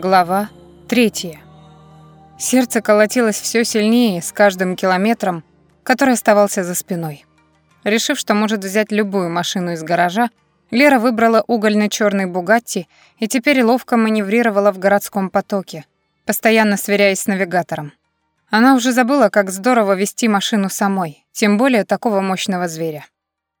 Глава третья. Сердце колотилось все сильнее с каждым километром, который оставался за спиной. Решив, что может взять любую машину из гаража, Лера выбрала угольно черный «Бугатти» и теперь ловко маневрировала в городском потоке, постоянно сверяясь с навигатором. Она уже забыла, как здорово вести машину самой, тем более такого мощного зверя.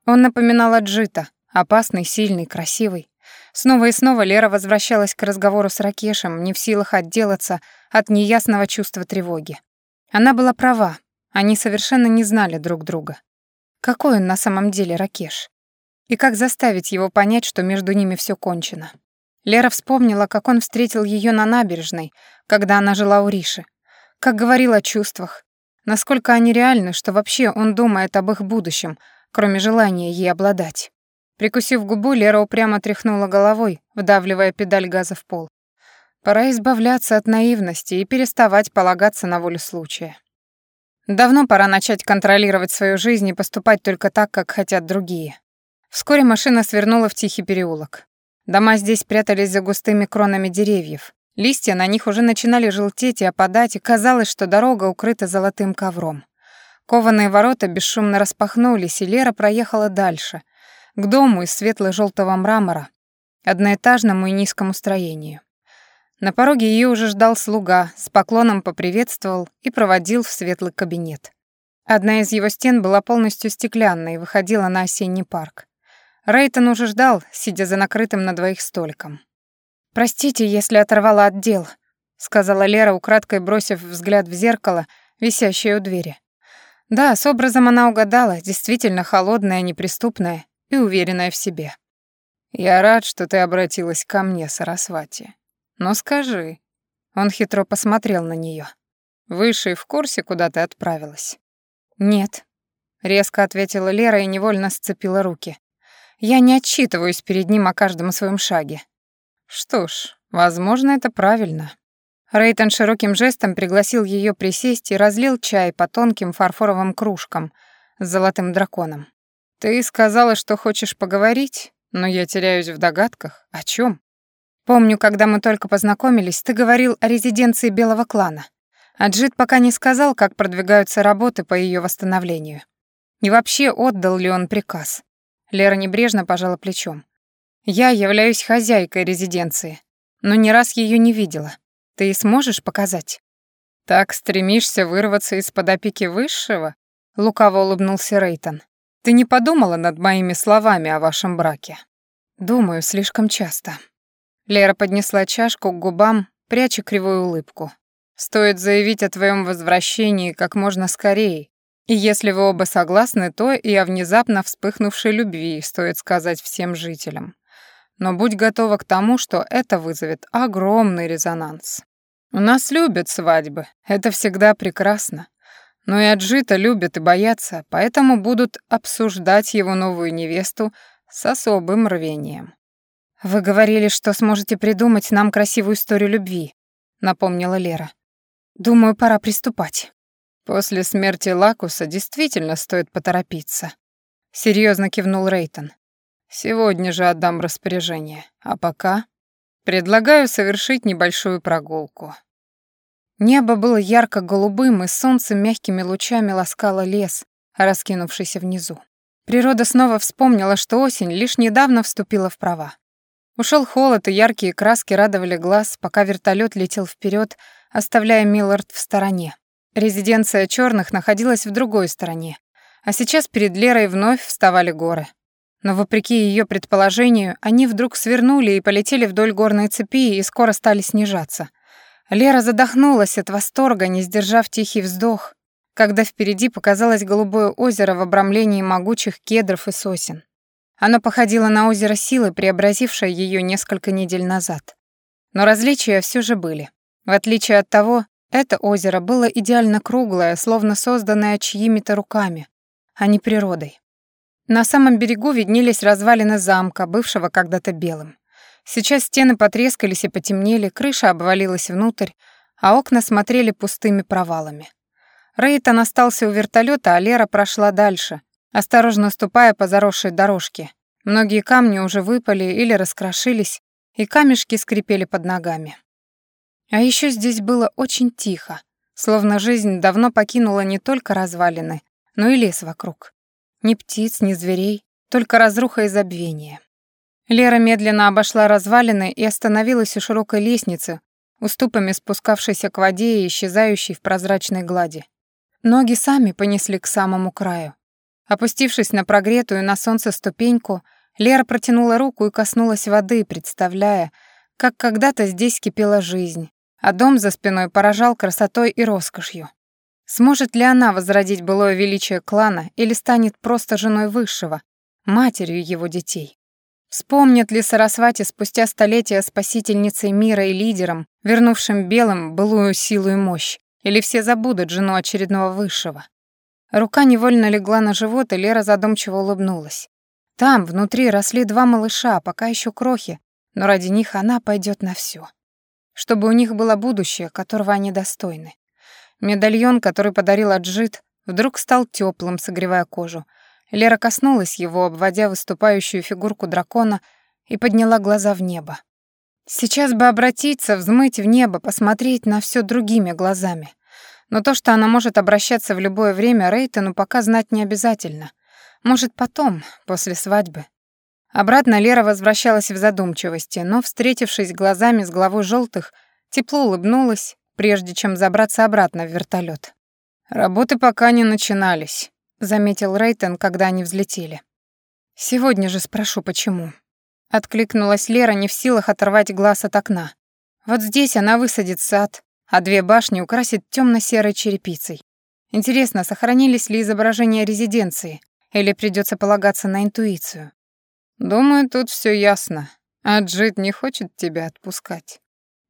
Он напоминал Аджита, опасный, сильный, красивый. Снова и снова Лера возвращалась к разговору с Ракешем, не в силах отделаться от неясного чувства тревоги. Она была права, они совершенно не знали друг друга. Какой он на самом деле Ракеш? И как заставить его понять, что между ними все кончено? Лера вспомнила, как он встретил ее на набережной, когда она жила у Риши. Как говорил о чувствах. Насколько они реальны, что вообще он думает об их будущем, кроме желания ей обладать. Прикусив губу, Лера упрямо тряхнула головой, вдавливая педаль газа в пол. Пора избавляться от наивности и переставать полагаться на волю случая. Давно пора начать контролировать свою жизнь и поступать только так, как хотят другие. Вскоре машина свернула в тихий переулок. Дома здесь прятались за густыми кронами деревьев. Листья на них уже начинали желтеть и опадать, и казалось, что дорога укрыта золотым ковром. Кованые ворота бесшумно распахнулись, и Лера проехала дальше, к дому из светло-желтого мрамора, одноэтажному и низкому строению. На пороге ее уже ждал слуга, с поклоном поприветствовал и проводил в светлый кабинет. Одна из его стен была полностью стеклянной и выходила на осенний парк. Рейтон уже ждал, сидя за накрытым на двоих столиком. «Простите, если оторвала от дел», — сказала Лера, украдкой бросив взгляд в зеркало, висящее у двери. Да, с образом она угадала, действительно холодная, неприступная, и уверенная в себе. «Я рад, что ты обратилась ко мне, Сарасвати. Но скажи...» Он хитро посмотрел на нее. «Выше в курсе, куда ты отправилась?» «Нет», — резко ответила Лера и невольно сцепила руки. «Я не отчитываюсь перед ним о каждом своем шаге». «Что ж, возможно, это правильно». Рейтон широким жестом пригласил ее присесть и разлил чай по тонким фарфоровым кружкам с золотым драконом. «Ты сказала, что хочешь поговорить, но я теряюсь в догадках. О чем? Помню, когда мы только познакомились, ты говорил о резиденции Белого клана. Аджит пока не сказал, как продвигаются работы по ее восстановлению. И вообще, отдал ли он приказ. Лера небрежно пожала плечом. Я являюсь хозяйкой резиденции, но ни раз ее не видела. Ты сможешь показать? Так стремишься вырваться из-под опеки высшего? Лукаво улыбнулся Рейтон. Ты не подумала над моими словами о вашем браке? Думаю, слишком часто. Лера поднесла чашку к губам, пряча кривую улыбку. Стоит заявить о твоем возвращении как можно скорее. И если вы оба согласны, то и о внезапно вспыхнувшей любви стоит сказать всем жителям. Но будь готова к тому, что это вызовет огромный резонанс. У нас любят свадьбы, это всегда прекрасно. Но и Аджита любят и боятся, поэтому будут обсуждать его новую невесту с особым рвением. «Вы говорили, что сможете придумать нам красивую историю любви», — напомнила Лера. «Думаю, пора приступать». «После смерти Лакуса действительно стоит поторопиться», — серьезно кивнул Рейтон. «Сегодня же отдам распоряжение, а пока предлагаю совершить небольшую прогулку». Небо было ярко-голубым, и солнце мягкими лучами ласкало лес, раскинувшийся внизу. Природа снова вспомнила, что осень лишь недавно вступила в права. Ушел холод, и яркие краски радовали глаз, пока вертолет летел вперед, оставляя Миллард в стороне. Резиденция черных находилась в другой стороне. А сейчас перед Лерой вновь вставали горы. Но вопреки ее предположению, они вдруг свернули и полетели вдоль горной цепи и скоро стали снижаться — Лера задохнулась от восторга, не сдержав тихий вздох, когда впереди показалось голубое озеро в обрамлении могучих кедров и сосен. Оно походило на озеро силы, преобразившее ее несколько недель назад. Но различия все же были. В отличие от того, это озеро было идеально круглое, словно созданное чьими-то руками, а не природой. На самом берегу виднелись развалины замка, бывшего когда-то белым. Сейчас стены потрескались и потемнели, крыша обвалилась внутрь, а окна смотрели пустыми провалами. Рейтон остался у вертолета, а Лера прошла дальше, осторожно ступая по заросшей дорожке. Многие камни уже выпали или раскрошились, и камешки скрипели под ногами. А еще здесь было очень тихо, словно жизнь давно покинула не только развалины, но и лес вокруг. Ни птиц, ни зверей, только разруха и забвение. Лера медленно обошла развалины и остановилась у широкой лестницы, уступами спускавшейся к воде и исчезающей в прозрачной глади. Ноги сами понесли к самому краю. Опустившись на прогретую на солнце ступеньку, Лера протянула руку и коснулась воды, представляя, как когда-то здесь кипела жизнь, а дом за спиной поражал красотой и роскошью. Сможет ли она возродить былое величие клана или станет просто женой высшего, матерью его детей? Вспомнит ли Сарасвати спустя столетия спасительницей мира и лидером, вернувшим белым былую силу и мощь, или все забудут жену очередного высшего? Рука невольно легла на живот, и Лера задумчиво улыбнулась. Там, внутри, росли два малыша, пока еще крохи, но ради них она пойдет на все чтобы у них было будущее, которого они достойны. Медальон, который подарил Аджит, вдруг стал теплым, согревая кожу. Лера коснулась его, обводя выступающую фигурку дракона, и подняла глаза в небо. Сейчас бы обратиться, взмыть в небо, посмотреть на все другими глазами. Но то, что она может обращаться в любое время, Рейтону пока знать не обязательно. Может, потом, после свадьбы. Обратно Лера возвращалась в задумчивости, но, встретившись глазами с главой желтых, тепло улыбнулась, прежде чем забраться обратно в вертолет. «Работы пока не начинались», — заметил Рейтон, когда они взлетели. «Сегодня же спрошу, почему». Откликнулась Лера, не в силах оторвать глаз от окна. Вот здесь она высадит сад, а две башни украсит темно серой черепицей. Интересно, сохранились ли изображения резиденции, или придется полагаться на интуицию? Думаю, тут все ясно. А Джид не хочет тебя отпускать.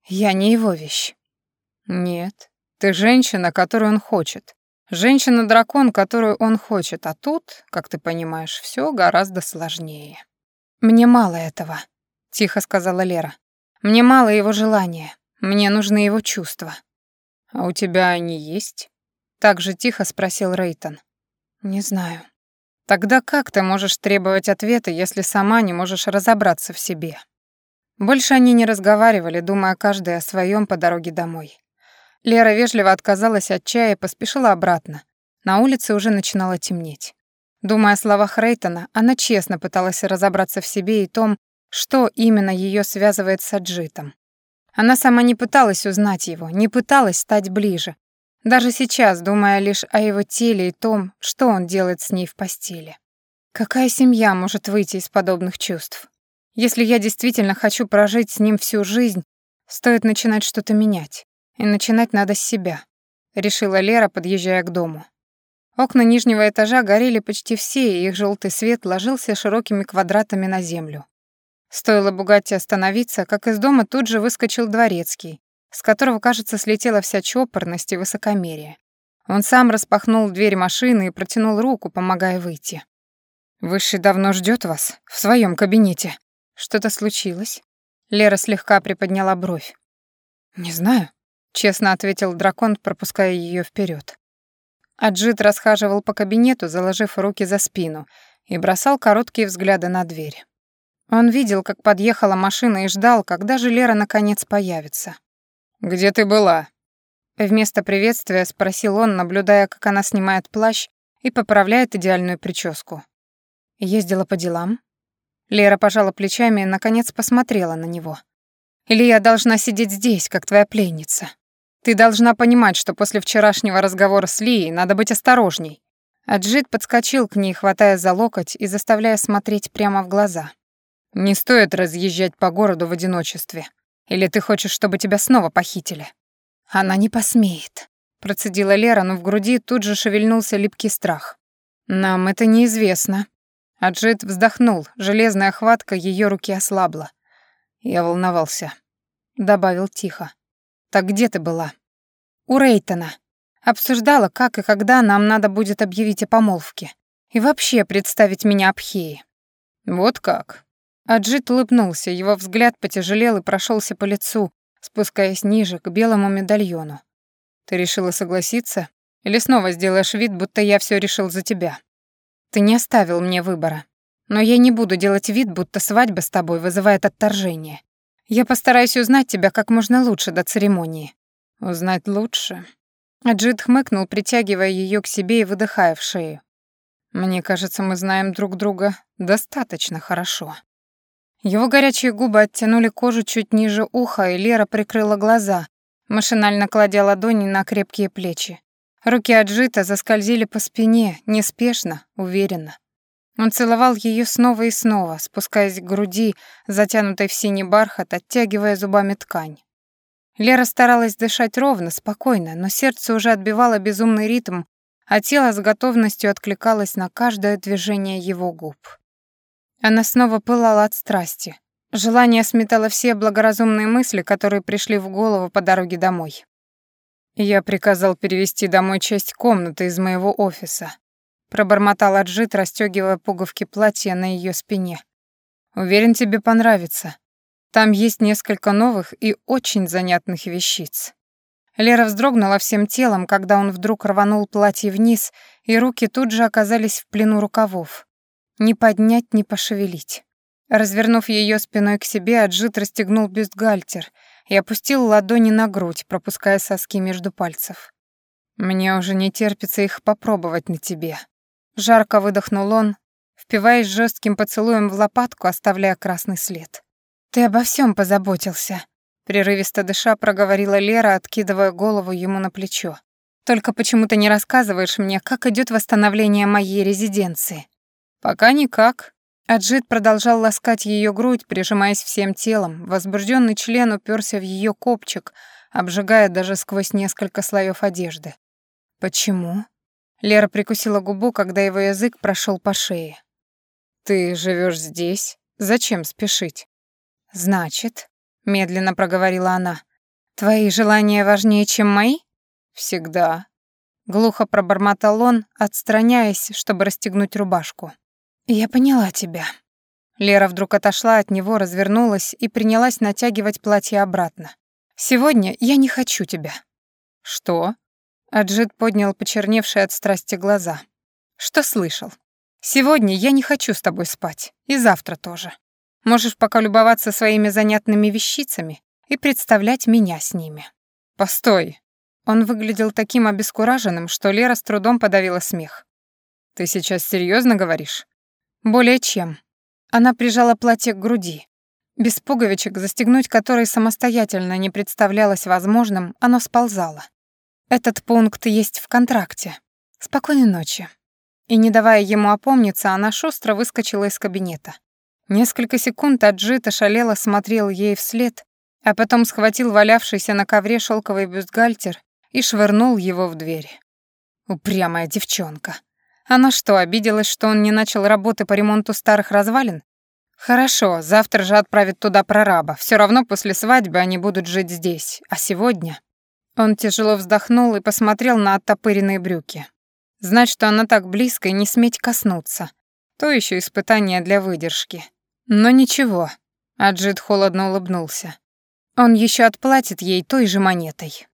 Я не его вещь. Нет, ты женщина, которую он хочет. Женщина-дракон, которую он хочет, а тут, как ты понимаешь, все гораздо сложнее. Мне мало этого, тихо сказала Лера. Мне мало его желания. Мне нужны его чувства. А у тебя они есть? Так же тихо спросил Рейтон. Не знаю. Тогда как ты можешь требовать ответа, если сама не можешь разобраться в себе? Больше они не разговаривали, думая каждый о своем по дороге домой. Лера вежливо отказалась от чая и поспешила обратно. На улице уже начинало темнеть. Думая о словах Рейтона, она честно пыталась разобраться в себе и том, что именно ее связывает с Аджитом. Она сама не пыталась узнать его, не пыталась стать ближе, даже сейчас, думая лишь о его теле и том, что он делает с ней в постели. Какая семья может выйти из подобных чувств? Если я действительно хочу прожить с ним всю жизнь, стоит начинать что-то менять. И начинать надо с себя, решила Лера, подъезжая к дому. Окна нижнего этажа горели почти все, и их желтый свет ложился широкими квадратами на землю. Стоило Бугатти остановиться, как из дома тут же выскочил дворецкий, с которого, кажется, слетела вся чопорность и высокомерие. Он сам распахнул дверь машины и протянул руку, помогая выйти. «Высший давно ждет вас в своем кабинете. Что-то случилось?» Лера слегка приподняла бровь. «Не знаю», — честно ответил дракон, пропуская ее вперед. Аджит расхаживал по кабинету, заложив руки за спину, и бросал короткие взгляды на дверь. Он видел, как подъехала машина и ждал, когда же Лера наконец появится. «Где ты была?» Вместо приветствия спросил он, наблюдая, как она снимает плащ и поправляет идеальную прическу. Ездила по делам. Лера пожала плечами и, наконец, посмотрела на него. «Или я должна сидеть здесь, как твоя пленница? Ты должна понимать, что после вчерашнего разговора с Лией надо быть осторожней». Аджит подскочил к ней, хватая за локоть и заставляя смотреть прямо в глаза. «Не стоит разъезжать по городу в одиночестве. Или ты хочешь, чтобы тебя снова похитили?» «Она не посмеет», — процедила Лера, но в груди тут же шевельнулся липкий страх. «Нам это неизвестно». Аджит вздохнул, железная хватка ее руки ослабла. «Я волновался», — добавил тихо. «Так где ты была?» «У Рейтона. Обсуждала, как и когда нам надо будет объявить о помолвке. И вообще представить меня Абхеи». «Вот как?» Аджит улыбнулся, его взгляд потяжелел и прошелся по лицу, спускаясь ниже, к белому медальону. «Ты решила согласиться? Или снова сделаешь вид, будто я все решил за тебя? Ты не оставил мне выбора. Но я не буду делать вид, будто свадьба с тобой вызывает отторжение. Я постараюсь узнать тебя как можно лучше до церемонии. Узнать лучше. Аджит хмыкнул, притягивая ее к себе и выдыхая в шею. Мне кажется, мы знаем друг друга достаточно хорошо. Его горячие губы оттянули кожу чуть ниже уха, и Лера прикрыла глаза, машинально кладя ладони на крепкие плечи. Руки Аджита заскользили по спине, неспешно, уверенно. Он целовал ее снова и снова, спускаясь к груди, затянутой в синий бархат, оттягивая зубами ткань. Лера старалась дышать ровно, спокойно, но сердце уже отбивало безумный ритм, а тело с готовностью откликалось на каждое движение его губ. Она снова пылала от страсти. Желание сметало все благоразумные мысли, которые пришли в голову по дороге домой. Я приказал перевести домой часть комнаты из моего офиса. Пробормотал Аджит, расстёгивая пуговки платья на ее спине. Уверен, тебе понравится. Там есть несколько новых и очень занятных вещиц. Лера вздрогнула всем телом, когда он вдруг рванул платье вниз, и руки тут же оказались в плену рукавов. Ни поднять, ни пошевелить. Развернув ее спиной к себе, Аджит расстегнул бюстгальтер и опустил ладони на грудь, пропуская соски между пальцев. «Мне уже не терпится их попробовать на тебе». Жарко выдохнул он, впиваясь жестким поцелуем в лопатку, оставляя красный след. «Ты обо всем позаботился», — прерывисто дыша проговорила Лера, откидывая голову ему на плечо. «Только почему ты не рассказываешь мне, как идет восстановление моей резиденции?» «Пока никак». Аджит продолжал ласкать ее грудь, прижимаясь всем телом. Возбужденный член уперся в ее копчик, обжигая даже сквозь несколько слоев одежды. «Почему?» Лера прикусила губу, когда его язык прошел по шее. «Ты живешь здесь? Зачем спешить?» «Значит», — медленно проговорила она, «твои желания важнее, чем мои?» «Всегда». Глухо пробормотал он, отстраняясь, чтобы расстегнуть рубашку. «Я поняла тебя». Лера вдруг отошла от него, развернулась и принялась натягивать платье обратно. «Сегодня я не хочу тебя». «Что?» Аджит поднял почерневшие от страсти глаза. «Что слышал? Сегодня я не хочу с тобой спать. И завтра тоже. Можешь пока любоваться своими занятными вещицами и представлять меня с ними». «Постой!» Он выглядел таким обескураженным, что Лера с трудом подавила смех. «Ты сейчас серьезно говоришь?» Более чем. Она прижала платье к груди. Без пуговичек, застегнуть которые самостоятельно не представлялось возможным, оно сползало. Этот пункт есть в контракте. Спокойной ночи. И не давая ему опомниться, она шустро выскочила из кабинета. Несколько секунд Аджита шалело смотрел ей вслед, а потом схватил валявшийся на ковре шелковый бюстгальтер и швырнул его в дверь. Упрямая девчонка. Она что, обиделась, что он не начал работы по ремонту старых развалин? Хорошо, завтра же отправит туда прораба. Все равно после свадьбы они будут жить здесь. А сегодня... Он тяжело вздохнул и посмотрел на оттопыренные брюки. Знать, что она так близко и не сметь коснуться. То еще испытание для выдержки. Но ничего. Аджит холодно улыбнулся. Он еще отплатит ей той же монетой.